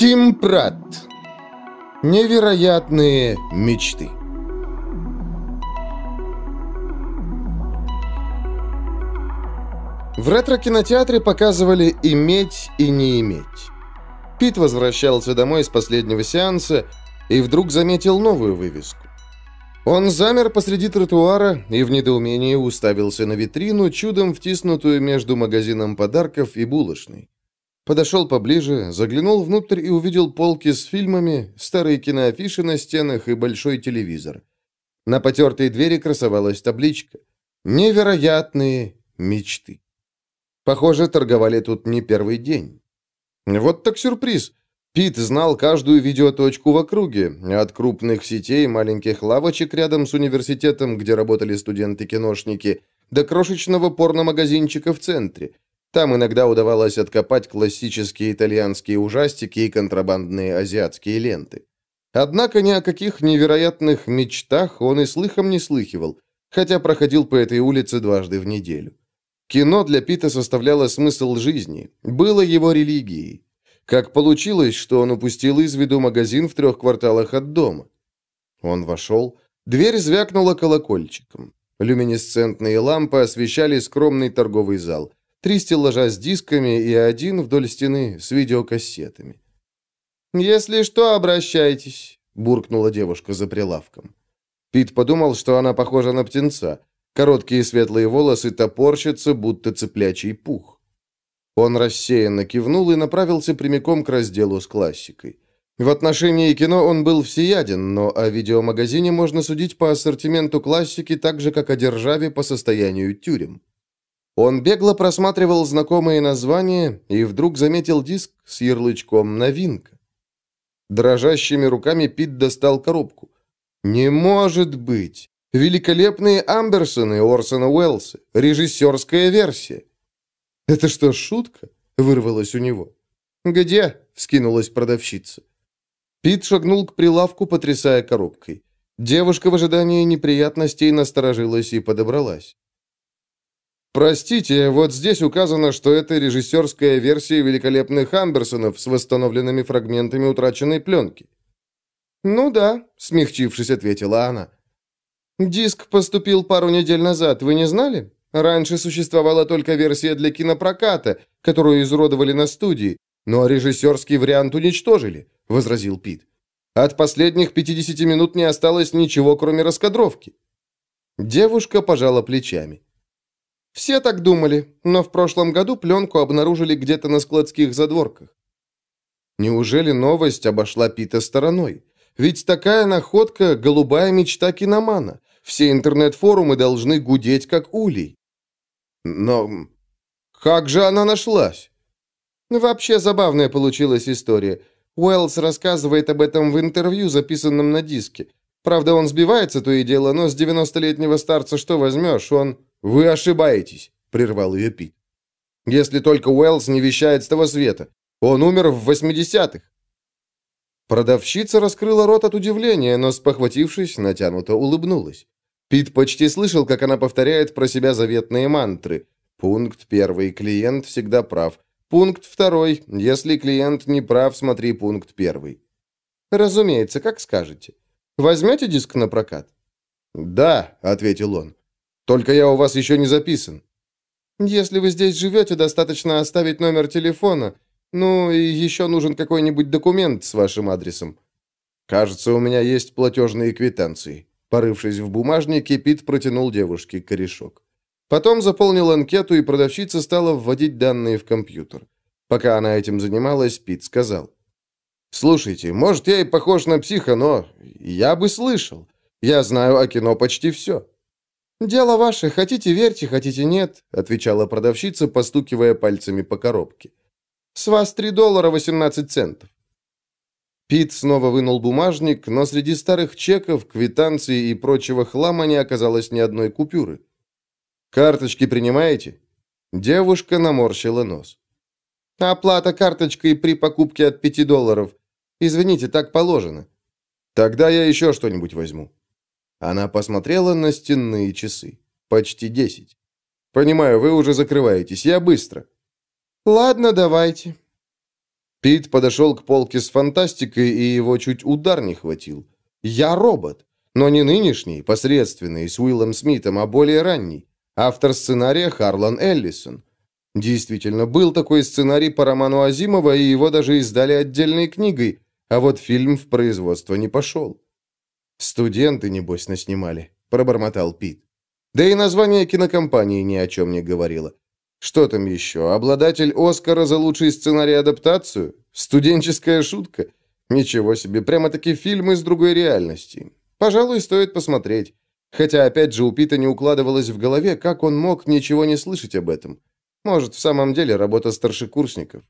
Тим Пратт. Невероятные мечты. В ретро-кинотеатре показывали «Иметь и не иметь». Пит возвращался домой с последнего сеанса и вдруг заметил новую вывеску. Он замер посреди тротуара и в недоумении уставился на витрину, чудом втиснутую между магазином подарков и булочной. Подошел поближе, заглянул внутрь и увидел полки с фильмами, старые киноафиши на стенах и большой телевизор. На потертой двери красовалась табличка «Невероятные мечты». Похоже, торговали тут не первый день. Вот так сюрприз. Пит знал каждую видеоточку в округе, от крупных сетей маленьких лавочек рядом с университетом, где работали студенты-киношники, до крошечного порномагазинчика в центре. Там иногда удавалось откопать классические итальянские ужастики и контрабандные азиатские ленты. Однако ни о каких невероятных мечтах он и слыхом не слыхивал, хотя проходил по этой улице дважды в неделю. Кино для Пита составляло смысл жизни, было его религией. Как получилось, что он упустил из виду магазин в трех кварталах от дома? Он вошел. Дверь звякнула колокольчиком. Люминесцентные лампы освещали скромный торговый зал. Три стеллажа с дисками и один вдоль стены с видеокассетами. «Если что, обращайтесь», — буркнула девушка за прилавком. Пит подумал, что она похожа на птенца. Короткие светлые волосы топорщатся, будто цыплячий пух. Он рассеянно кивнул и направился прямиком к разделу с классикой. В отношении кино он был всеяден, но о видеомагазине можно судить по ассортименту классики так же, как о державе по состоянию тюрем. Он бегло просматривал знакомые названия и вдруг заметил диск с ярлычком «Новинка». Дрожащими руками Пит достал коробку. «Не может быть! Великолепные Амберсоны Орсона Уэллса! Режиссерская версия!» «Это что, шутка?» — вырвалось у него. «Где?» — вскинулась продавщица. Пит шагнул к прилавку, потрясая коробкой. Девушка в ожидании неприятностей насторожилась и подобралась. «Простите, вот здесь указано, что это режиссерская версия великолепных Амберсонов с восстановленными фрагментами утраченной пленки». «Ну да», — смягчившись, ответила она. «Диск поступил пару недель назад, вы не знали? Раньше существовала только версия для кинопроката, которую изуродовали на студии, но режиссерский вариант уничтожили», — возразил Пит. «От последних 50 минут не осталось ничего, кроме раскадровки». Девушка пожала плечами. «Все так думали, но в прошлом году пленку обнаружили где-то на складских задворках». Неужели новость обошла Пита стороной? Ведь такая находка — голубая мечта киномана. Все интернет-форумы должны гудеть, как улей. Но как же она нашлась? Вообще забавная получилась история. Уэллс рассказывает об этом в интервью, записанном на диске. Правда, он сбивается, то и дело, но с 90-летнего старца что возьмешь? Он... «Вы ошибаетесь», — прервал ее Пит. «Если только Уэллс не вещает с того света. Он умер в 80-х». Продавщица раскрыла рот от удивления, но, спохватившись, натянуто улыбнулась. Пит почти слышал, как она повторяет про себя заветные мантры. Пункт первый. Клиент всегда прав. Пункт второй. Если клиент не прав, смотри пункт первый. Разумеется, как скажете. Возьмете диск на прокат? Да, ответил он. Только я у вас еще не записан. Если вы здесь живете, достаточно оставить номер телефона. Ну, и еще нужен какой-нибудь документ с вашим адресом. Кажется, у меня есть платежные квитанции. Порывшись в бумажнике, Пит протянул девушке корешок. Потом заполнил анкету, и продавщица стала вводить данные в компьютер. Пока она этим занималась, Пит сказал. «Слушайте, может, я и похож на психа, но я бы слышал. Я знаю о кино почти все». «Дело ваше, хотите верьте, хотите нет», — отвечала продавщица, постукивая пальцами по коробке. «С вас 3 доллара 18 центов». Пит снова вынул бумажник, но среди старых чеков, квитанций и прочего хлама не оказалось ни одной купюры. «Карточки принимаете?» Девушка наморщила нос. «Оплата карточкой при покупке от пяти долларов. Извините, так положено». «Тогда я еще что-нибудь возьму». Она посмотрела на стенные часы. Почти десять. «Понимаю, вы уже закрываетесь. Я быстро». «Ладно, давайте». Пит подошел к полке с фантастикой, и его чуть удар не хватил. «Я робот!» Но не нынешний, посредственный, с Уиллом Смитом, а более ранний. Автор сценария Харлан Эллисон. Действительно, был такой сценарий по роману Азимова, и его даже издали отдельной книгой, а вот фильм в производство не пошел. «Студенты, небось, наснимали», — пробормотал Пит. Да и название кинокомпании ни о чем не говорило. Что там еще? Обладатель Оскара за лучший сценарий-адаптацию? Студенческая шутка? Ничего себе, прямо-таки фильм из другой реальности. Пожалуй, стоит посмотреть. Хотя, опять же, у Пита не укладывалось в голове, как он мог ничего не слышать об этом. Может, в самом деле работа старшекурсников.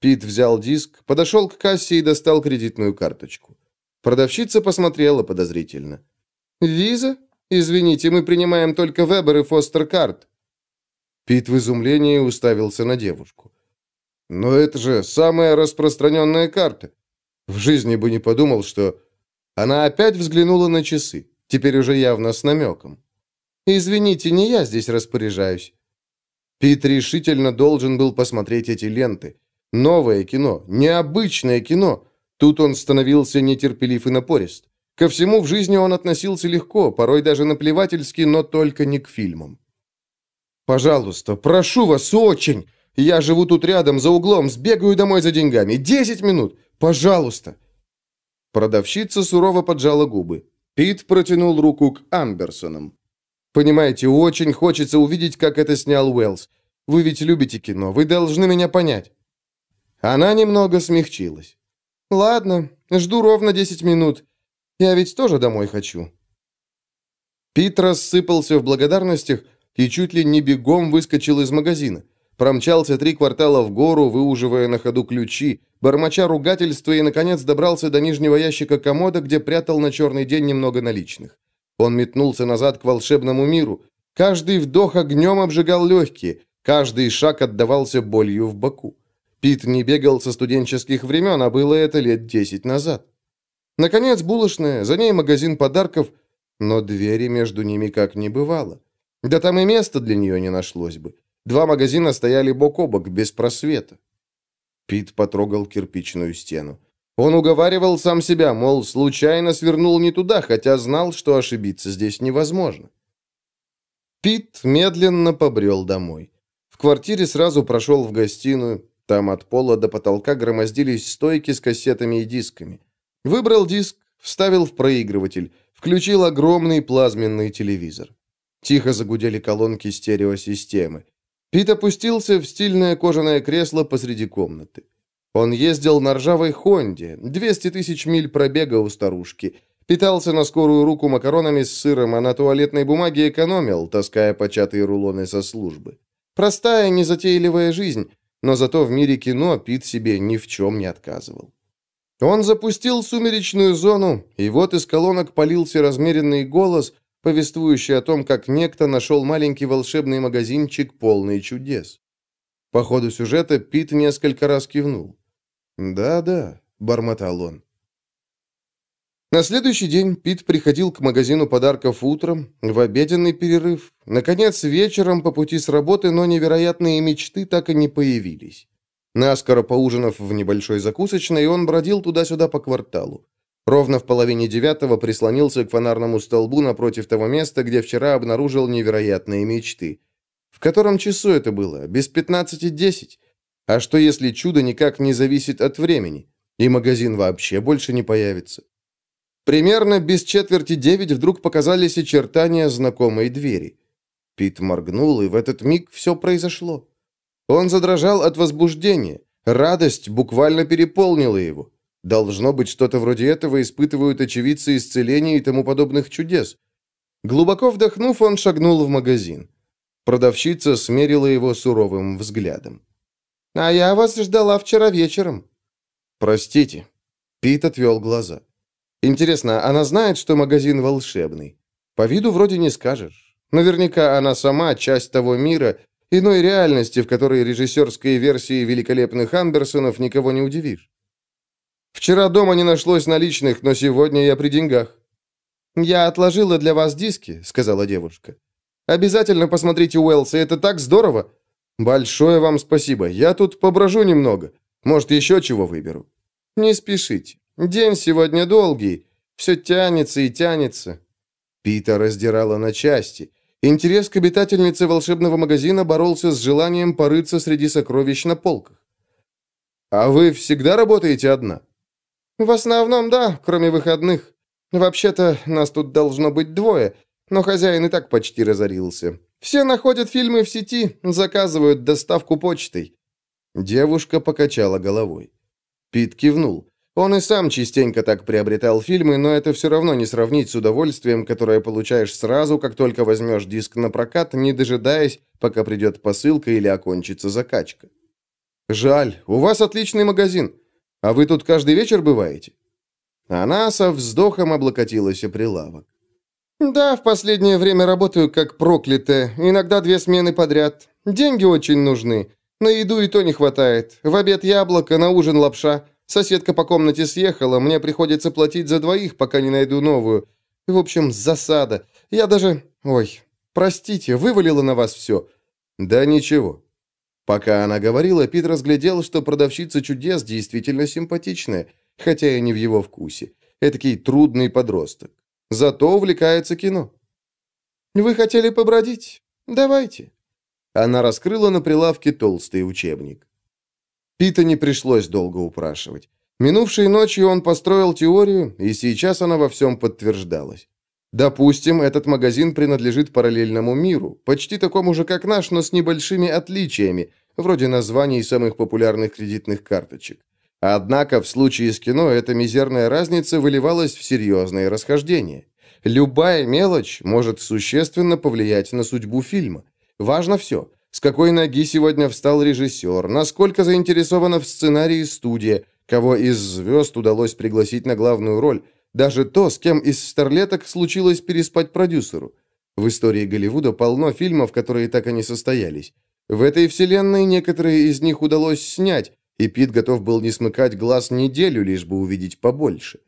Пит взял диск, подошел к кассе и достал кредитную карточку. Продавщица посмотрела подозрительно. «Виза? Извините, мы принимаем только Вебер и Фостер карт». Пит в изумлении уставился на девушку. «Но это же самая распространенная карта. В жизни бы не подумал, что...» Она опять взглянула на часы, теперь уже явно с намеком. «Извините, не я здесь распоряжаюсь». Пит решительно должен был посмотреть эти ленты. Новое кино, необычное кино. Тут он становился нетерпелив и напорист. Ко всему в жизни он относился легко, порой даже наплевательски, но только не к фильмам. «Пожалуйста, прошу вас, очень! Я живу тут рядом, за углом, сбегаю домой за деньгами. Десять минут! Пожалуйста!» Продавщица сурово поджала губы. Пит протянул руку к Амберсонам. «Понимаете, очень хочется увидеть, как это снял Уэллс. Вы ведь любите кино, вы должны меня понять». Она немного смягчилась. «Ладно, жду ровно десять минут. Я ведь тоже домой хочу». Пит рассыпался в благодарностях и чуть ли не бегом выскочил из магазина. Промчался три квартала в гору, выуживая на ходу ключи, бормоча ругательства и, наконец, добрался до нижнего ящика комода, где прятал на черный день немного наличных. Он метнулся назад к волшебному миру. Каждый вдох огнем обжигал легкие, каждый шаг отдавался болью в боку. Пит не бегал со студенческих времен, а было это лет десять назад. Наконец, булочная, за ней магазин подарков, но двери между ними как не бывало. Да там и места для нее не нашлось бы. Два магазина стояли бок о бок, без просвета. Пит потрогал кирпичную стену. Он уговаривал сам себя, мол, случайно свернул не туда, хотя знал, что ошибиться здесь невозможно. Пит медленно побрел домой. В квартире сразу прошел в гостиную. Там от пола до потолка громоздились стойки с кассетами и дисками. Выбрал диск, вставил в проигрыватель, включил огромный плазменный телевизор. Тихо загудели колонки стереосистемы. Пит опустился в стильное кожаное кресло посреди комнаты. Он ездил на ржавой «Хонде», 200 тысяч миль пробега у старушки, питался на скорую руку макаронами с сыром, а на туалетной бумаге экономил, таская початые рулоны со службы. Простая, незатейливая жизнь, но зато в мире кино Пит себе ни в чем не отказывал. Он запустил сумеречную зону, и вот из колонок полился размеренный голос, повествующий о том, как некто нашел маленький волшебный магазинчик, полный чудес. По ходу сюжета Пит несколько раз кивнул. «Да-да», — бормотал он. На следующий день Пит приходил к магазину подарков утром, в обеденный перерыв. Наконец, вечером по пути с работы, но невероятные мечты так и не появились. Наскоро поужинав в небольшой закусочной, он бродил туда-сюда по кварталу. Ровно в половине девятого прислонился к фонарному столбу напротив того места, где вчера обнаружил невероятные мечты. В котором часу это было? Без пятнадцати десять? А что, если чудо никак не зависит от времени? И магазин вообще больше не появится? Примерно без четверти девять вдруг показались очертания знакомой двери. Пит моргнул, и в этот миг все произошло. Он задрожал от возбуждения. Радость буквально переполнила его. Должно быть, что-то вроде этого испытывают очевидцы исцеления и тому подобных чудес. Глубоко вдохнув, он шагнул в магазин. Продавщица смерила его суровым взглядом. «А я вас ждала вчера вечером». «Простите». Пит отвел глаза. «Интересно, она знает, что магазин волшебный? По виду вроде не скажешь. Наверняка она сама часть того мира, иной реальности, в которой режиссерской версии великолепных Андерсонов никого не удивишь. Вчера дома не нашлось наличных, но сегодня я при деньгах». «Я отложила для вас диски», — сказала девушка. «Обязательно посмотрите Уэллса, это так здорово!» «Большое вам спасибо, я тут поброжу немного. Может, еще чего выберу?» «Не спешите. День сегодня долгий. Все тянется и тянется». Пита раздирала на части. Интерес к обитательнице волшебного магазина боролся с желанием порыться среди сокровищ на полках. «А вы всегда работаете одна?» «В основном, да, кроме выходных. Вообще-то, нас тут должно быть двое, но хозяин и так почти разорился. Все находят фильмы в сети, заказывают доставку почтой». Девушка покачала головой. Пит кивнул. Он и сам частенько так приобретал фильмы, но это все равно не сравнить с удовольствием, которое получаешь сразу, как только возьмешь диск на прокат, не дожидаясь, пока придет посылка или окончится закачка. «Жаль, у вас отличный магазин. А вы тут каждый вечер бываете?» Она со вздохом облокотилась о прилавок. «Да, в последнее время работаю как проклятая. Иногда две смены подряд. Деньги очень нужны. На еду и то не хватает. В обед яблоко, на ужин лапша. Соседка по комнате съехала, мне приходится платить за двоих, пока не найду новую. В общем, засада. Я даже... Ой, простите, вывалила на вас все». «Да ничего». Пока она говорила, Пит разглядел, что продавщица чудес действительно симпатичная хотя и не в его вкусе. Этакий трудный подросток. Зато увлекается кино. «Вы хотели побродить? Давайте». Она раскрыла на прилавке толстый учебник. Пита не пришлось долго упрашивать. Минувшей ночью он построил теорию, и сейчас она во всем подтверждалась. Допустим, этот магазин принадлежит параллельному миру, почти такому же, как наш, но с небольшими отличиями, вроде названий самых популярных кредитных карточек. Однако в случае с кино эта мизерная разница выливалась в серьезные расхождения. Любая мелочь может существенно повлиять на судьбу фильма. Важно все. С какой ноги сегодня встал режиссер, насколько заинтересована в сценарии студия, кого из звезд удалось пригласить на главную роль, даже то, с кем из старлеток случилось переспать продюсеру. В истории Голливуда полно фильмов, которые так и не состоялись. В этой вселенной некоторые из них удалось снять, и Пит готов был не смыкать глаз неделю, лишь бы увидеть побольше.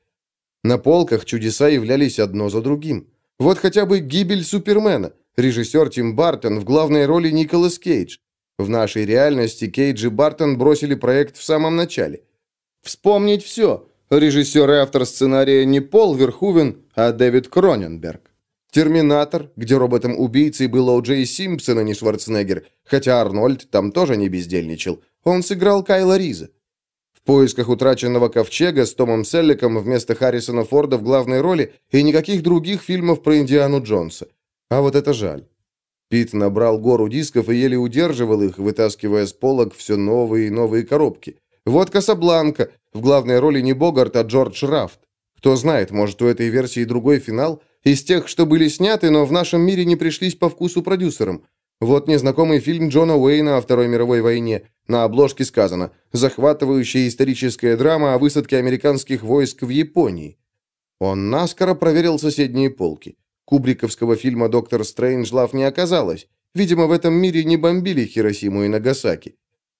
На полках чудеса являлись одно за другим. Вот хотя бы «Гибель Супермена», режиссер Тим Бартон в главной роли Николас Кейдж. В нашей реальности Кейдж и Бартон бросили проект в самом начале. Вспомнить все. Режиссер и автор сценария не Пол Верхувен, а Дэвид Кроненберг. «Терминатор», где роботом-убийцей был О. Джей Симпсон, а не Шварценеггер, хотя Арнольд там тоже не бездельничал. Он сыграл Кайла Риза. В поисках утраченного ковчега с Томом Селликом вместо Харрисона Форда в главной роли и никаких других фильмов про Индиану Джонса. А вот это жаль. Пит набрал гору дисков и еле удерживал их, вытаскивая с полок все новые и новые коробки. Вот «Касабланка». В главной роли не Богарт, а Джордж Рафт. Кто знает, может, у этой версии другой финал? Из тех, что были сняты, но в нашем мире не пришлись по вкусу продюсерам. Вот незнакомый фильм Джона Уэйна о Второй мировой войне. На обложке сказано «Захватывающая историческая драма о высадке американских войск в Японии». Он наскоро проверил соседние полки. Кубриковского фильма «Доктор Стрейнджлав» не оказалось. Видимо, в этом мире не бомбили Хиросиму и Нагасаки.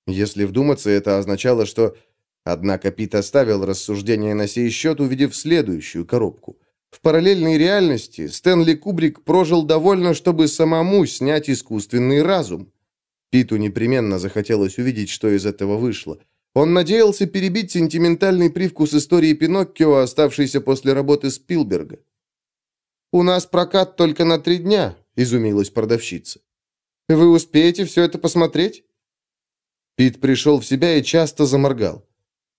Если вдуматься, это означало, что... Однако Пит оставил рассуждение на сей счет, увидев следующую коробку. В параллельной реальности Стэнли Кубрик прожил довольно, чтобы самому снять искусственный разум. Питу непременно захотелось увидеть, что из этого вышло. Он надеялся перебить сентиментальный привкус истории Пиноккио, оставшийся после работы Спилберга. «У нас прокат только на три дня», — изумилась продавщица. «Вы успеете все это посмотреть?» Пит пришел в себя и часто заморгал.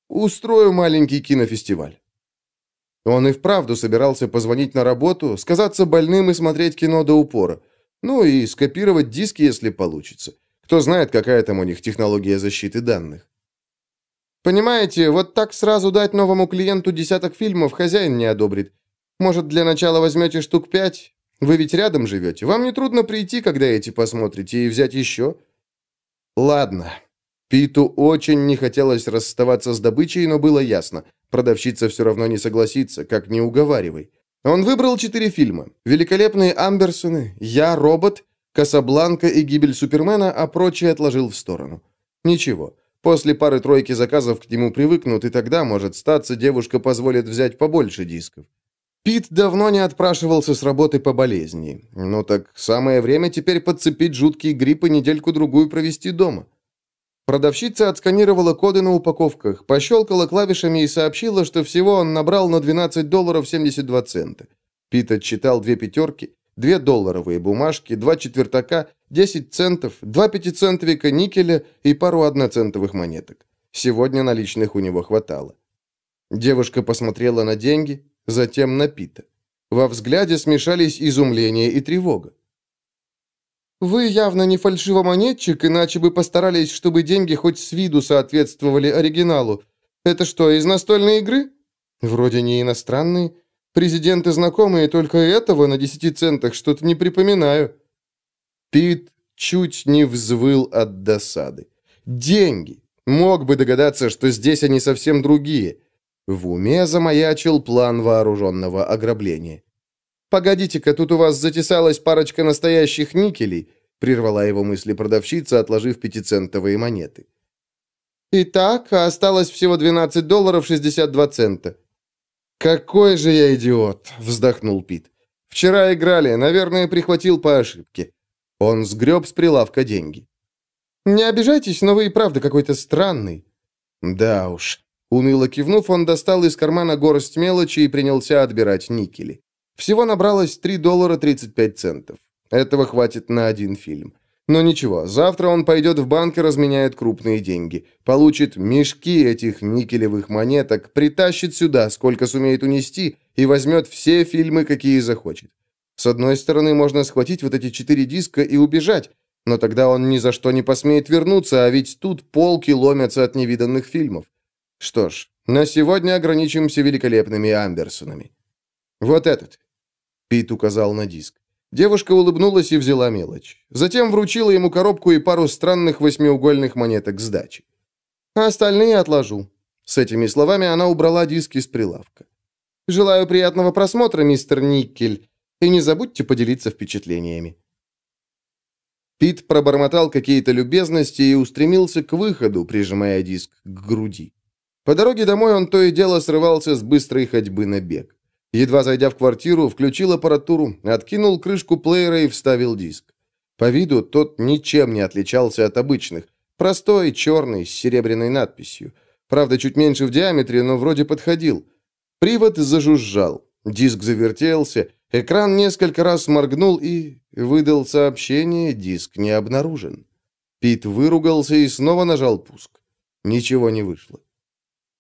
«Устрою маленький кинофестиваль». Он и вправду собирался позвонить на работу, сказаться больным и смотреть кино до упора. Ну и скопировать диски, если получится. Кто знает, какая там у них технология защиты данных. Понимаете, вот так сразу дать новому клиенту десяток фильмов хозяин не одобрит. Может, для начала возьмете штук пять? Вы ведь рядом живете. Вам не трудно прийти, когда эти посмотрите, и взять еще? Ладно. Питу очень не хотелось расставаться с добычей, но было ясно. Продавщица все равно не согласится, как не уговаривай. Он выбрал четыре фильма. «Великолепные Амберсоны», «Я, робот», «Касабланка» и «Гибель Супермена», а прочее отложил в сторону. Ничего. После пары-тройки заказов к нему привыкнут, и тогда, может статься, девушка позволит взять побольше дисков. Пит давно не отпрашивался с работы по болезни. Ну так самое время теперь подцепить жуткий грипп и недельку-другую провести дома. Продавщица отсканировала коды на упаковках, пощелкала клавишами и сообщила, что всего он набрал на 12 долларов 72 цента. Пит отчитал две пятерки, две долларовые бумажки, два четвертака, 10 центов, два пятицентовика никеля и пару одноцентовых монеток. Сегодня наличных у него хватало. Девушка посмотрела на деньги, затем на Пита. Во взгляде смешались изумление и тревога. «Вы явно не фальшивомонетчик, иначе бы постарались, чтобы деньги хоть с виду соответствовали оригиналу. Это что, из настольной игры?» «Вроде не иностранные. Президенты знакомые, только этого на десяти центах что-то не припоминаю». Пит чуть не взвыл от досады. «Деньги! Мог бы догадаться, что здесь они совсем другие». В уме замаячил план вооруженного ограбления. «Погодите-ка, тут у вас затесалась парочка настоящих никелей», прервала его мысли продавщица, отложив пятицентовые монеты. «Итак, осталось всего 12 долларов 62 цента». «Какой же я идиот!» — вздохнул Пит. «Вчера играли, наверное, прихватил по ошибке». Он сгреб с прилавка деньги. «Не обижайтесь, но вы и правда какой-то странный». «Да уж». Уныло кивнув, он достал из кармана горсть мелочи и принялся отбирать никели. Всего набралось 3 доллара 35 центов. Этого хватит на один фильм. Но ничего, завтра он пойдет в банк и разменяет крупные деньги. Получит мешки этих никелевых монеток, притащит сюда, сколько сумеет унести, и возьмет все фильмы, какие захочет. С одной стороны, можно схватить вот эти четыре диска и убежать, но тогда он ни за что не посмеет вернуться, а ведь тут полки ломятся от невиданных фильмов. Что ж, на сегодня ограничимся великолепными Амберсонами. Вот этот. Пит указал на диск. Девушка улыбнулась и взяла мелочь. Затем вручила ему коробку и пару странных восьмиугольных монеток сдачи. «Остальные отложу». С этими словами она убрала диски с прилавка. «Желаю приятного просмотра, мистер Никкель, и не забудьте поделиться впечатлениями». Пит пробормотал какие-то любезности и устремился к выходу, прижимая диск к груди. По дороге домой он то и дело срывался с быстрой ходьбы на бег. Едва зайдя в квартиру, включил аппаратуру, откинул крышку плеера и вставил диск. По виду тот ничем не отличался от обычных. Простой, черный, с серебряной надписью. Правда, чуть меньше в диаметре, но вроде подходил. Привод зажужжал. Диск завертелся. Экран несколько раз моргнул и выдал сообщение «Диск не обнаружен». Пит выругался и снова нажал пуск. Ничего не вышло.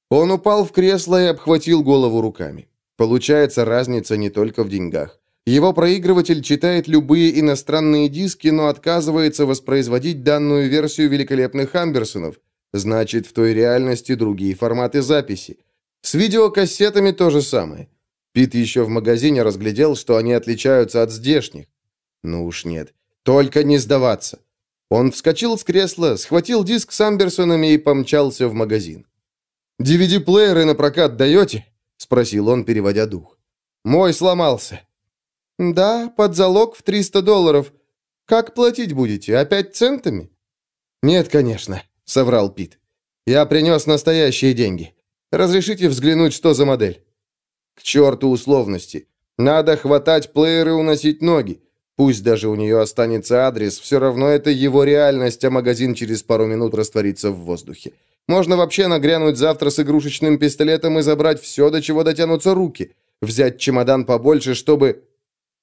Он упал в кресло и обхватил голову руками. Получается разница не только в деньгах. Его проигрыватель читает любые иностранные диски, но отказывается воспроизводить данную версию великолепных Амберсонов. Значит, в той реальности другие форматы записи. С видеокассетами то же самое. Пит еще в магазине разглядел, что они отличаются от здешних. Ну уж нет. Только не сдаваться. Он вскочил с кресла, схватил диск с Амберсонами и помчался в магазин. «DVD-плееры на прокат даете?» — спросил он, переводя дух. «Мой сломался». «Да, под залог в 300 долларов. Как платить будете? Опять центами?» «Нет, конечно», — соврал Пит. «Я принес настоящие деньги. Разрешите взглянуть, что за модель?» «К черту условности. Надо хватать плееры и уносить ноги. Пусть даже у нее останется адрес, все равно это его реальность, а магазин через пару минут растворится в воздухе. Можно вообще нагрянуть завтра с игрушечным пистолетом и забрать все, до чего дотянутся руки. Взять чемодан побольше, чтобы...»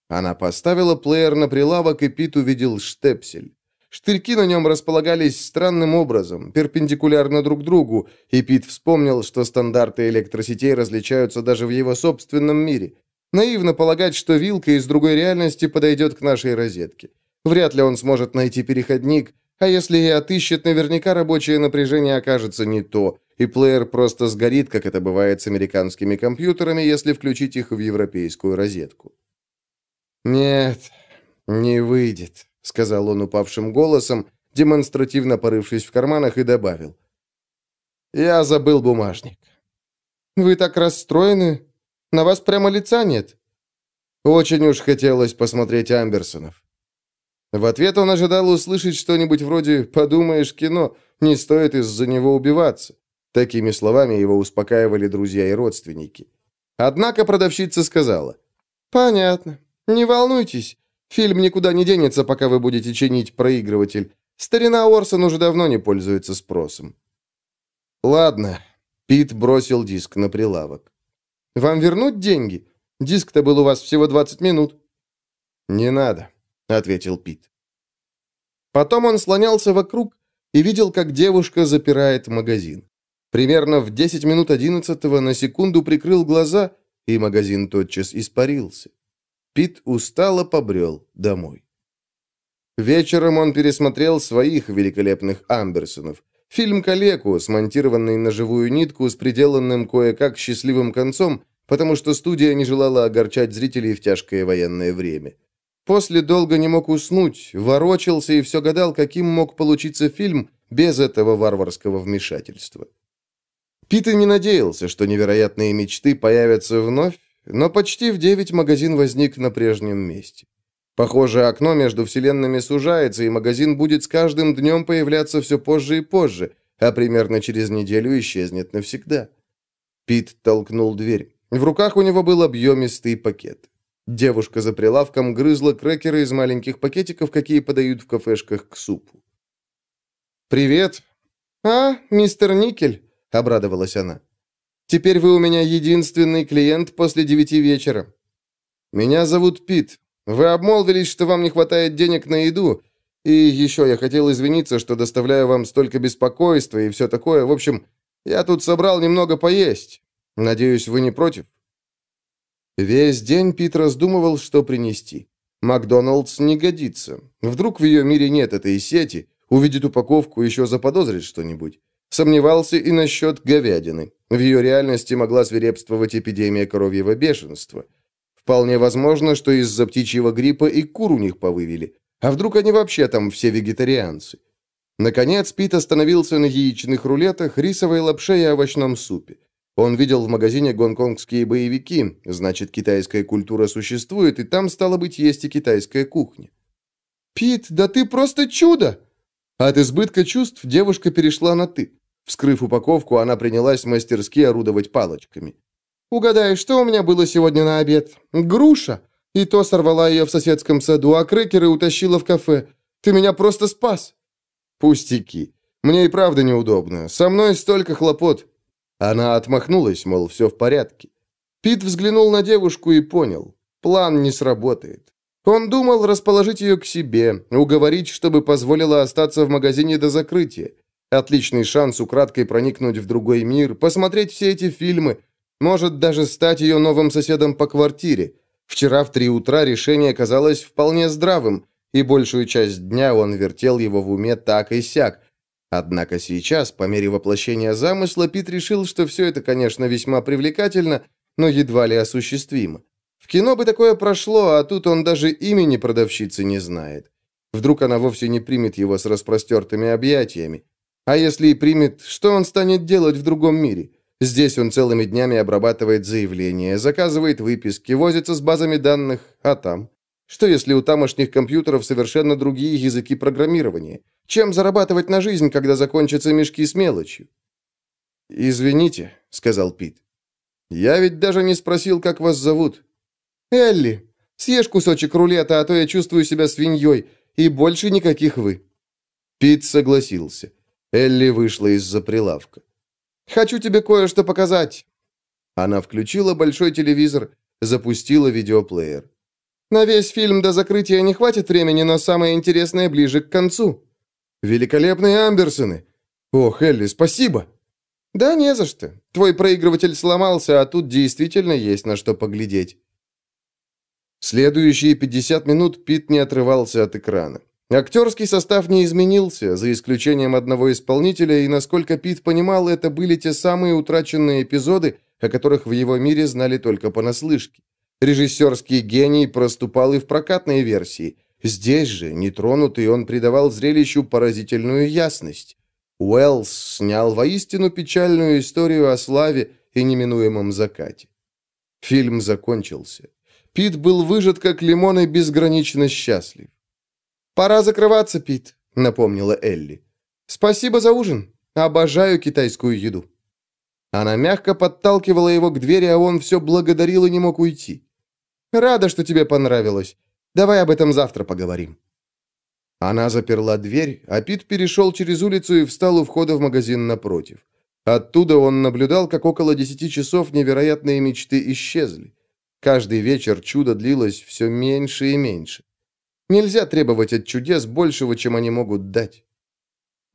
Она поставила плеер на прилавок, и Пит увидел штепсель. Штырьки на нем располагались странным образом, перпендикулярно друг другу, и Пит вспомнил, что стандарты электросетей различаются даже в его собственном мире. Наивно полагать, что вилка из другой реальности подойдет к нашей розетке. Вряд ли он сможет найти переходник, а если и отыщет, наверняка рабочее напряжение окажется не то, и плеер просто сгорит, как это бывает с американскими компьютерами, если включить их в европейскую розетку. «Нет, не выйдет», — сказал он упавшим голосом, демонстративно порывшись в карманах, и добавил. «Я забыл бумажник». «Вы так расстроены? На вас прямо лица нет?» Очень уж хотелось посмотреть Амберсонов. В ответ он ожидал услышать что-нибудь вроде «подумаешь, кино, не стоит из-за него убиваться». Такими словами его успокаивали друзья и родственники. Однако продавщица сказала «Понятно. Не волнуйтесь. Фильм никуда не денется, пока вы будете чинить проигрыватель. Старина Орсон уже давно не пользуется спросом. Ладно. Пит бросил диск на прилавок. Вам вернуть деньги? Диск-то был у вас всего 20 минут. Не надо, ответил Пит. Потом он слонялся вокруг и видел, как девушка запирает магазин. Примерно в 10 минут 11 на секунду прикрыл глаза, и магазин тотчас испарился. Пит устало побрел домой. Вечером он пересмотрел своих великолепных Амберсонов. Фильм «Калеку», смонтированный на живую нитку с приделанным кое-как счастливым концом, потому что студия не желала огорчать зрителей в тяжкое военное время. После долго не мог уснуть, ворочался и все гадал, каким мог получиться фильм без этого варварского вмешательства. Пит и не надеялся, что невероятные мечты появятся вновь, но почти в девять магазин возник на прежнем месте. Похоже, окно между вселенными сужается, и магазин будет с каждым днем появляться все позже и позже, а примерно через неделю исчезнет навсегда. Пит толкнул дверь. В руках у него был объемистый пакет. Девушка за прилавком грызла крекеры из маленьких пакетиков, какие подают в кафешках к супу. «Привет!» «А, мистер Никель!» — обрадовалась она. «Теперь вы у меня единственный клиент после девяти вечера». «Меня зовут Пит. Вы обмолвились, что вам не хватает денег на еду. И еще я хотел извиниться, что доставляю вам столько беспокойства и все такое. В общем, я тут собрал немного поесть. Надеюсь, вы не против?» Весь день Пит раздумывал, что принести. Макдоналдс не годится. Вдруг в ее мире нет этой сети, увидит упаковку, еще заподозрит что-нибудь. Сомневался и насчет говядины. В ее реальности могла свирепствовать эпидемия коровьего бешенства. Вполне возможно, что из-за птичьего гриппа и кур у них повывели. А вдруг они вообще там все вегетарианцы? Наконец, Пит остановился на яичных рулетах, рисовой лапше и овощном супе. Он видел в магазине гонконгские боевики, значит, китайская культура существует, и там, стало быть, есть и китайская кухня. «Пит, да ты просто чудо!» От избытка чувств девушка перешла на «ты». Вскрыв упаковку, она принялась мастерски орудовать палочками. «Угадай, что у меня было сегодня на обед? Груша! И то сорвала ее в соседском саду, а крекеры утащила в кафе. Ты меня просто спас!» «Пустяки. Мне и правда неудобно. Со мной столько хлопот. Она отмахнулась, мол, все в порядке. Пит взглянул на девушку и понял. План не сработает. Он думал расположить ее к себе, уговорить, чтобы позволила остаться в магазине до закрытия. Отличный шанс украдкой проникнуть в другой мир, посмотреть все эти фильмы, может даже стать ее новым соседом по квартире. Вчера в три утра решение казалось вполне здравым, и большую часть дня он вертел его в уме так и сяк, Однако сейчас, по мере воплощения замысла, Пит решил, что все это, конечно, весьма привлекательно, но едва ли осуществимо. В кино бы такое прошло, а тут он даже имени продавщицы не знает. Вдруг она вовсе не примет его с распростертыми объятиями. А если и примет, что он станет делать в другом мире? Здесь он целыми днями обрабатывает заявления, заказывает выписки, возится с базами данных, а там? Что если у тамошних компьютеров совершенно другие языки программирования? Чем зарабатывать на жизнь, когда закончатся мешки с мелочью? «Извините», — сказал Пит. «Я ведь даже не спросил, как вас зовут». «Элли, съешь кусочек рулета, а то я чувствую себя свиньей, и больше никаких вы». Пит согласился. Элли вышла из-за прилавка. «Хочу тебе кое-что показать». Она включила большой телевизор, запустила видеоплеер. «На весь фильм до закрытия не хватит времени, но самое интересное ближе к концу». Великолепные Амберсоны. Ох, Элли, спасибо. Да не за что. Твой проигрыватель сломался, а тут действительно есть на что поглядеть. Следующие 50 минут Пит не отрывался от экрана. Актерский состав не изменился, за исключением одного исполнителя, и, насколько Пит понимал, это были те самые утраченные эпизоды, о которых в его мире знали только понаслышке. Режиссерский гений проступал и в прокатной версии. Здесь же, нетронутый, он придавал зрелищу поразительную ясность. Уэллс снял воистину печальную историю о славе и неминуемом закате. Фильм закончился. Пит был выжат, как лимон, и безгранично счастлив. «Пора закрываться, Пит», — напомнила Элли. «Спасибо за ужин. Обожаю китайскую еду». Она мягко подталкивала его к двери, а он все благодарил и не мог уйти. «Рада, что тебе понравилось. Давай об этом завтра поговорим». Она заперла дверь, а Пит перешел через улицу и встал у входа в магазин напротив. Оттуда он наблюдал, как около десяти часов невероятные мечты исчезли. Каждый вечер чудо длилось все меньше и меньше. Нельзя требовать от чудес большего, чем они могут дать.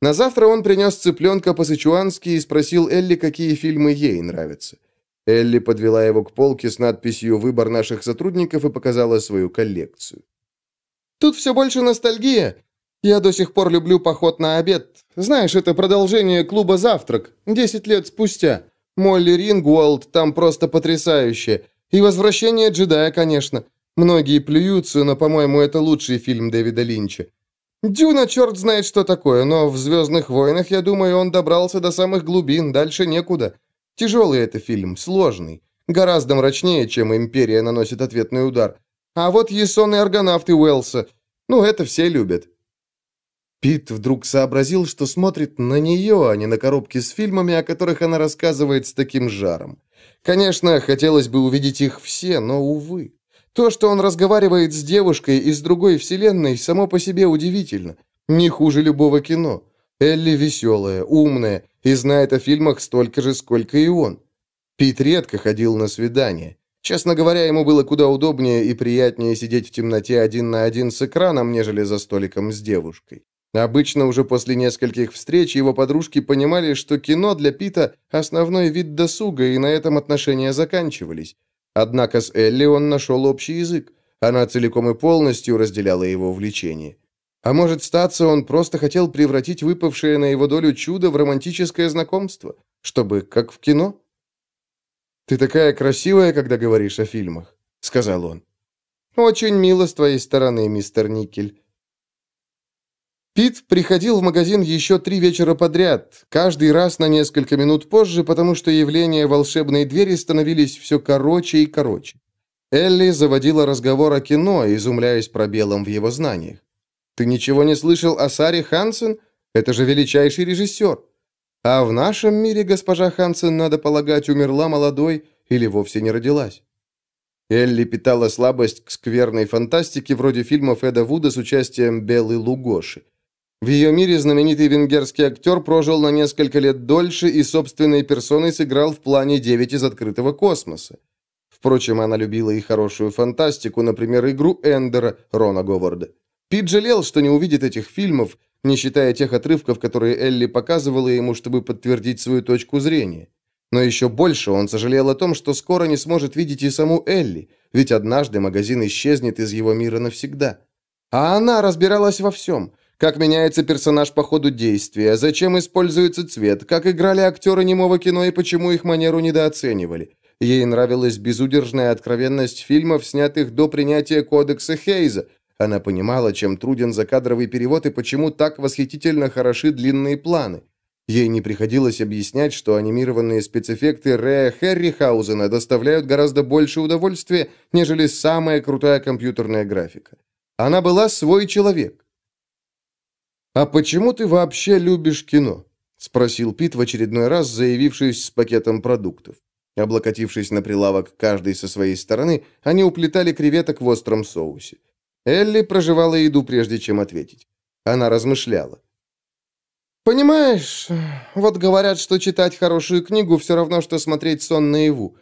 На завтра он принес цыпленка по-сычуански и спросил Элли, какие фильмы ей нравятся. Элли подвела его к полке с надписью «Выбор наших сотрудников» и показала свою коллекцию. «Тут все больше ностальгия. Я до сих пор люблю поход на обед. Знаешь, это продолжение клуба «Завтрак», десять лет спустя. Молли Рингуолд там просто потрясающе. И «Возвращение джедая», конечно. Многие плюются, но, по-моему, это лучший фильм Дэвида Линча. Дюна черт знает, что такое, но в «Звездных войнах», я думаю, он добрался до самых глубин, дальше некуда. Тяжелый это фильм, сложный. Гораздо мрачнее, чем «Империя» наносит ответный удар. А вот Ясон и аргонавты Уэллса. Ну, это все любят. Пит вдруг сообразил, что смотрит на нее, а не на коробки с фильмами, о которых она рассказывает с таким жаром. Конечно, хотелось бы увидеть их все, но, увы. То, что он разговаривает с девушкой из другой вселенной, само по себе удивительно. Не хуже любого кино. Элли веселая, умная и знает о фильмах столько же, сколько и он. Пит редко ходил на свидания. Честно говоря, ему было куда удобнее и приятнее сидеть в темноте один на один с экраном, нежели за столиком с девушкой. Обычно уже после нескольких встреч его подружки понимали, что кино для Пита – основной вид досуга, и на этом отношения заканчивались. Однако с Элли он нашел общий язык. Она целиком и полностью разделяла его увлечение. А может, статься он просто хотел превратить выпавшее на его долю чудо в романтическое знакомство, чтобы как в кино? «Ты такая красивая, когда говоришь о фильмах», — сказал он. «Очень мило с твоей стороны, мистер Никель». Пит приходил в магазин еще три вечера подряд, каждый раз на несколько минут позже, потому что явления волшебной двери становились все короче и короче. Элли заводила разговор о кино, изумляясь пробелом в его знаниях. «Ты ничего не слышал о Саре Хансен? Это же величайший режиссер. А в нашем мире госпожа Хансен, надо полагать, умерла молодой или вовсе не родилась». Элли питала слабость к скверной фантастике вроде фильмов Эда Вуда с участием Беллы Лугоши. В ее мире знаменитый венгерский актер прожил на несколько лет дольше и собственной персоной сыграл в плане «Девять из открытого космоса». Впрочем, она любила и хорошую фантастику, например, игру Эндера Рона Говарда. Пит жалел, что не увидит этих фильмов, не считая тех отрывков, которые Элли показывала ему, чтобы подтвердить свою точку зрения. Но еще больше он сожалел о том, что скоро не сможет видеть и саму Элли, ведь однажды магазин исчезнет из его мира навсегда. А она разбиралась во всем. Как меняется персонаж по ходу действия, зачем используется цвет, как играли актеры немого кино и почему их манеру недооценивали. Ей нравилась безудержная откровенность фильмов, снятых до принятия кодекса Хейза. Она понимала, чем труден закадровый перевод и почему так восхитительно хороши длинные планы. Ей не приходилось объяснять, что анимированные спецэффекты Рэя Херрихаузена доставляют гораздо больше удовольствия, нежели самая крутая компьютерная графика. Она была свой человек. «А почему ты вообще любишь кино?» — спросил Пит в очередной раз, заявившись с пакетом продуктов. Облокотившись на прилавок каждый со своей стороны, они уплетали креветок в остром соусе. Элли проживала еду, прежде чем ответить. Она размышляла. «Понимаешь, вот говорят, что читать хорошую книгу все равно, что смотреть сон наяву.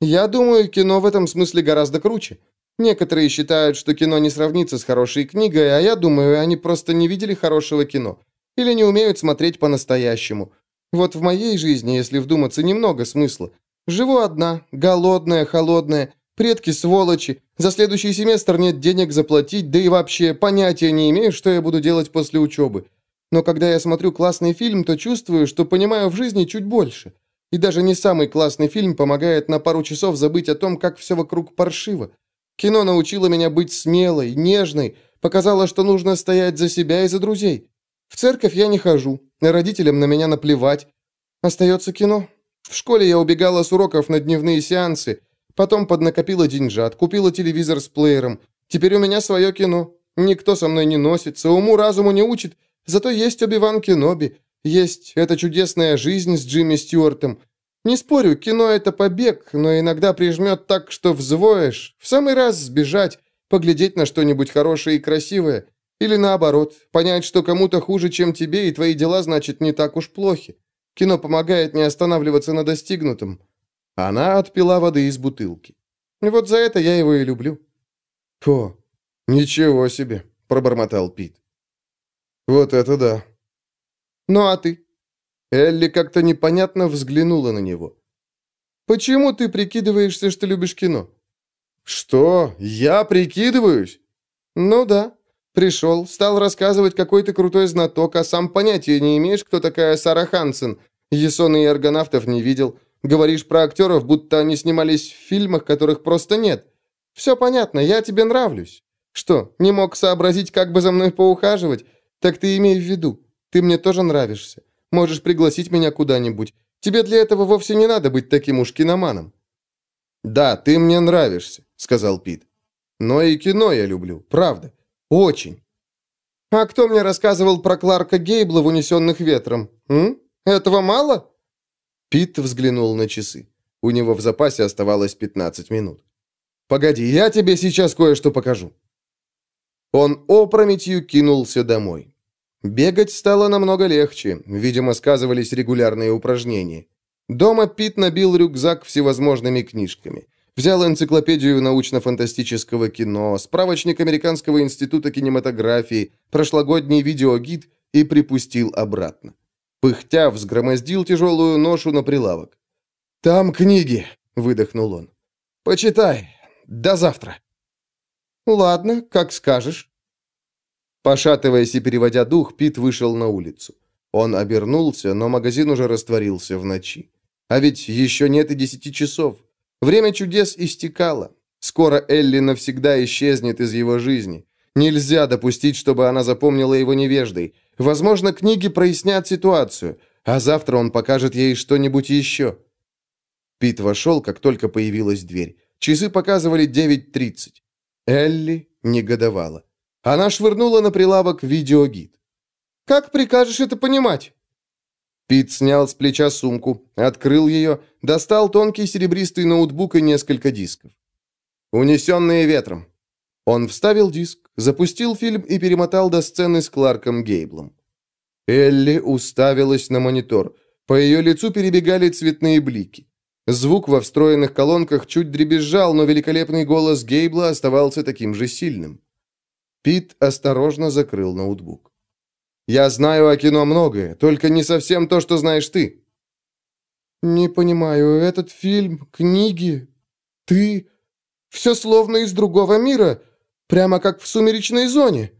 Я думаю, кино в этом смысле гораздо круче. Некоторые считают, что кино не сравнится с хорошей книгой, а я думаю, они просто не видели хорошего кино. Или не умеют смотреть по-настоящему. Вот в моей жизни, если вдуматься, немного смысла. Живу одна, голодная, холодная, предки сволочи, за следующий семестр нет денег заплатить, да и вообще понятия не имею, что я буду делать после учебы. Но когда я смотрю классный фильм, то чувствую, что понимаю в жизни чуть больше. И даже не самый классный фильм помогает на пару часов забыть о том, как все вокруг паршиво. Кино научило меня быть смелой, нежной, показало, что нужно стоять за себя и за друзей. В церковь я не хожу, родителям на меня наплевать. Остается кино. В школе я убегала с уроков на дневные сеансы, потом поднакопила деньжат, купила телевизор с плеером. Теперь у меня свое кино. Никто со мной не носится, уму-разуму не учит, зато есть Оби-Ван Кеноби, есть эта чудесная жизнь с Джимми Стюартом, не спорю, кино — это побег, но иногда прижмет так, что взвоешь. В самый раз сбежать, поглядеть на что-нибудь хорошее и красивое. Или наоборот, понять, что кому-то хуже, чем тебе, и твои дела, значит, не так уж плохи. Кино помогает не останавливаться на достигнутом. Она отпила воды из бутылки. Вот за это я его и люблю. О, ничего себе, пробормотал Пит. Вот это да. Ну а ты? Элли как-то непонятно взглянула на него. Почему ты прикидываешься, что любишь кино? Что? Я прикидываюсь? Ну да. Пришел, стал рассказывать, какой ты крутой знаток, а сам понятия не имеешь, кто такая Сара Хансен. Есона и аргонавтов не видел. Говоришь про актеров, будто они снимались в фильмах, которых просто нет. Все понятно, я тебе нравлюсь. Что, не мог сообразить, как бы за мной поухаживать? Так ты имей в виду, ты мне тоже нравишься. Можешь пригласить меня куда-нибудь. Тебе для этого вовсе не надо быть таким уж киноманом». «Да, ты мне нравишься», — сказал Пит. «Но и кино я люблю, правда. Очень». «А кто мне рассказывал про Кларка Гейбла в «Унесенных ветром»? М? Этого мало?» Пит взглянул на часы. У него в запасе оставалось 15 минут. «Погоди, я тебе сейчас кое-что покажу». Он опрометью кинулся домой. Бегать стало намного легче, видимо, сказывались регулярные упражнения. Дома Пит набил рюкзак всевозможными книжками. Взял энциклопедию научно-фантастического кино, справочник Американского института кинематографии, прошлогодний видеогид и припустил обратно. Пыхтя взгромоздил тяжелую ношу на прилавок. «Там книги», — выдохнул он. «Почитай. До завтра». «Ладно, как скажешь». Пошатываясь и переводя дух, Пит вышел на улицу. Он обернулся, но магазин уже растворился в ночи. А ведь еще нет и десяти часов. Время чудес истекало. Скоро Элли навсегда исчезнет из его жизни. Нельзя допустить, чтобы она запомнила его невеждой. Возможно, книги прояснят ситуацию, а завтра он покажет ей что-нибудь еще. Пит вошел, как только появилась дверь. Часы показывали 9.30. Элли негодовала. Она швырнула на прилавок видеогид. «Как прикажешь это понимать?» Пит снял с плеча сумку, открыл ее, достал тонкий серебристый ноутбук и несколько дисков. «Унесенные ветром». Он вставил диск, запустил фильм и перемотал до сцены с Кларком Гейблом. Элли уставилась на монитор. По ее лицу перебегали цветные блики. Звук во встроенных колонках чуть дребезжал, но великолепный голос Гейбла оставался таким же сильным. Пит осторожно закрыл ноутбук. «Я знаю о кино многое, только не совсем то, что знаешь ты». «Не понимаю, этот фильм, книги, ты... Все словно из другого мира. Прямо как в сумеречной зоне.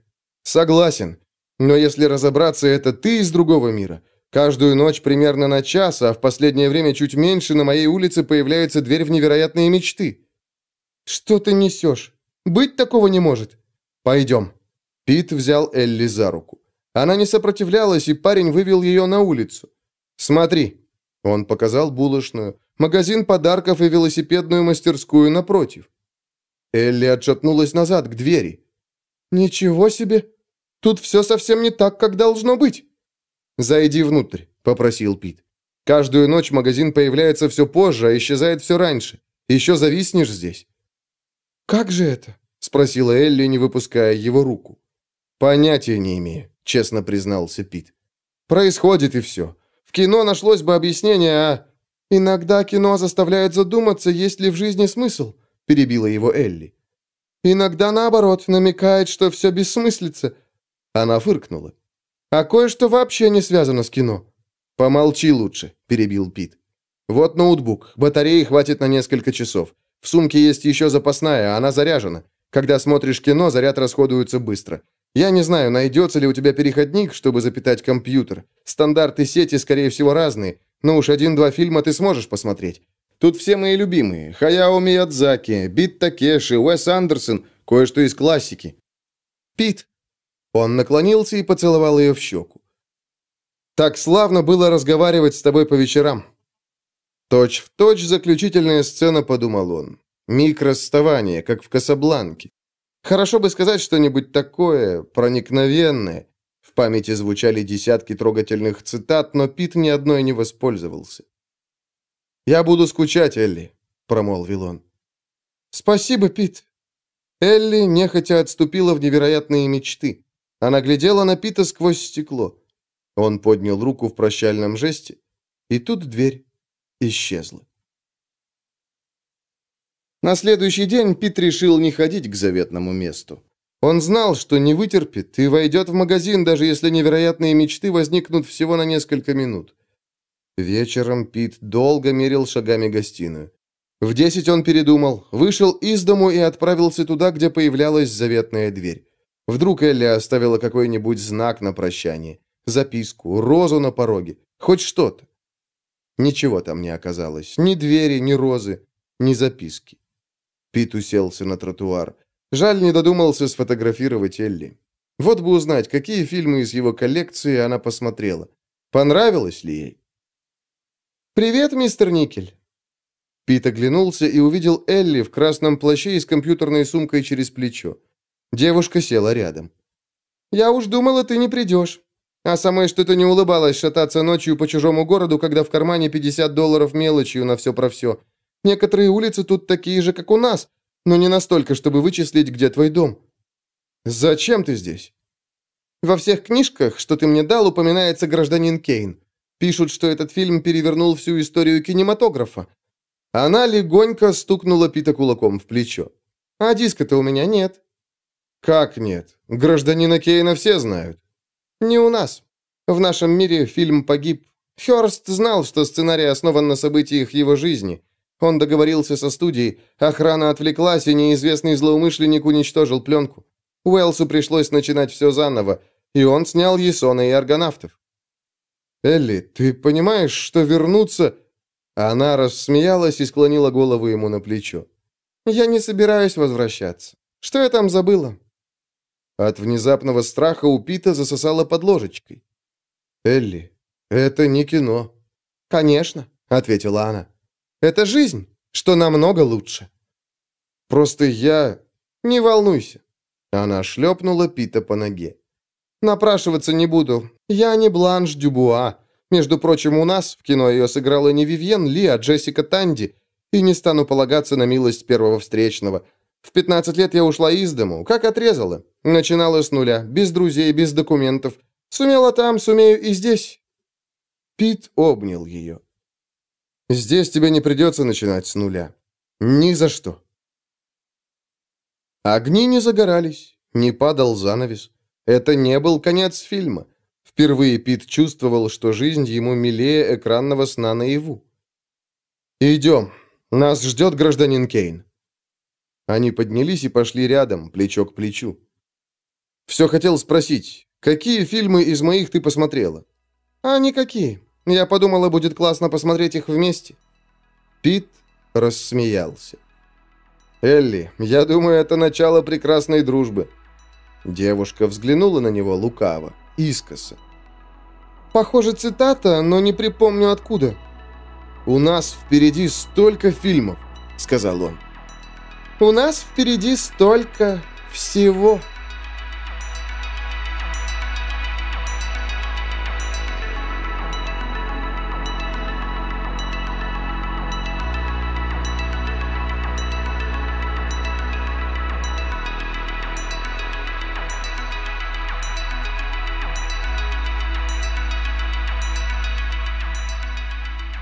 Согласен. Но если разобраться, это ты из другого мира. Каждую ночь примерно на час, а в последнее время чуть меньше на моей улице появляется дверь в невероятные мечты. Что ты несешь? Быть такого не может. Пойдем. Пит взял Элли за руку. Она не сопротивлялась, и парень вывел ее на улицу. «Смотри». Он показал булочную, магазин подарков и велосипедную мастерскую напротив. Элли отшатнулась назад, к двери. «Ничего себе! Тут все совсем не так, как должно быть!» «Зайди внутрь», — попросил Пит. «Каждую ночь магазин появляется все позже, а исчезает все раньше. Еще зависнешь здесь». «Как же это?» — спросила Элли, не выпуская его руку. «Понятия не имею», — честно признался Пит. «Происходит и все. В кино нашлось бы объяснение, а...» «Иногда кино заставляет задуматься, есть ли в жизни смысл», — перебила его Элли. «Иногда, наоборот, намекает, что все бессмыслица». Она фыркнула. «А кое-что вообще не связано с кино». «Помолчи лучше», — перебил Пит. «Вот ноутбук. Батареи хватит на несколько часов. В сумке есть еще запасная, она заряжена. Когда смотришь кино, заряд расходуется быстро. Я не знаю, найдется ли у тебя переходник, чтобы запитать компьютер. Стандарты сети, скорее всего, разные, но уж один-два фильма ты сможешь посмотреть. Тут все мои любимые. Хаяо Миядзаки, Бит Такеши, Уэс Андерсон, кое-что из классики. Пит. Он наклонился и поцеловал ее в щеку. Так славно было разговаривать с тобой по вечерам. Точь в точь заключительная сцена, подумал он. Миг расставания, как в Касабланке. Хорошо бы сказать что-нибудь такое, проникновенное. В памяти звучали десятки трогательных цитат, но Пит ни одной не воспользовался. «Я буду скучать, Элли», — промолвил он. «Спасибо, Пит». Элли нехотя отступила в невероятные мечты. Она глядела на Пита сквозь стекло. Он поднял руку в прощальном жесте, и тут дверь исчезла. На следующий день Пит решил не ходить к заветному месту. Он знал, что не вытерпит и войдет в магазин, даже если невероятные мечты возникнут всего на несколько минут. Вечером Пит долго мерил шагами гостиную. В десять он передумал, вышел из дому и отправился туда, где появлялась заветная дверь. Вдруг Элли оставила какой-нибудь знак на прощание, записку, розу на пороге, хоть что-то. Ничего там не оказалось, ни двери, ни розы, ни записки. Пит уселся на тротуар. Жаль, не додумался сфотографировать Элли. Вот бы узнать, какие фильмы из его коллекции она посмотрела. Понравилось ли ей? «Привет, мистер Никель!» Пит оглянулся и увидел Элли в красном плаще и с компьютерной сумкой через плечо. Девушка села рядом. «Я уж думала, ты не придешь. А самое, что ты не улыбалась шататься ночью по чужому городу, когда в кармане 50 долларов мелочью на все про все. Некоторые улицы тут такие же, как у нас, но не настолько, чтобы вычислить, где твой дом». «Зачем ты здесь?» «Во всех книжках, что ты мне дал, упоминается гражданин Кейн. Пишут, что этот фильм перевернул всю историю кинематографа. Она легонько стукнула Пита кулаком в плечо. «А диска-то у меня нет». «Как нет? Гражданина Кейна все знают». «Не у нас. В нашем мире фильм погиб. Хёрст знал, что сценарий основан на событиях его жизни. Он договорился со студией, охрана отвлеклась, и неизвестный злоумышленник уничтожил пленку. Уэлсу пришлось начинать все заново, и он снял Есона и аргонавтов. «Элли, ты понимаешь, что вернуться...» Она рассмеялась и склонила голову ему на плечо. «Я не собираюсь возвращаться. Что я там забыла?» От внезапного страха у Пита засосала под ложечкой. «Элли, это не кино». «Конечно», — ответила она. «Это жизнь, что намного лучше». «Просто я...» «Не волнуйся». Она шлепнула Пита по ноге. «Напрашиваться не буду. Я не Бланш Дюбуа. Между прочим, у нас в кино ее сыграла не Вивьен Ли, а Джессика Танди. И не стану полагаться на милость первого встречного. В 15 лет я ушла из дому, как отрезала. Начинала с нуля, без друзей, без документов. Сумела там, сумею и здесь». Пит обнял ее. «Здесь тебе не придется начинать с нуля. Ни за что». Огни не загорались, не падал занавес. Это не был конец фильма. Впервые Пит чувствовал, что жизнь ему милее экранного сна наяву. «Идем. Нас ждет гражданин Кейн». Они поднялись и пошли рядом, плечо к плечу. «Все хотел спросить, какие фильмы из моих ты посмотрела?» «А никакие. Я подумала, будет классно посмотреть их вместе». Пит рассмеялся. «Элли, я думаю, это начало прекрасной дружбы». Девушка взглянула на него лукаво, искоса. «Похоже, цитата, но не припомню откуда». «У нас впереди столько фильмов», — сказал он. «У нас впереди столько всего».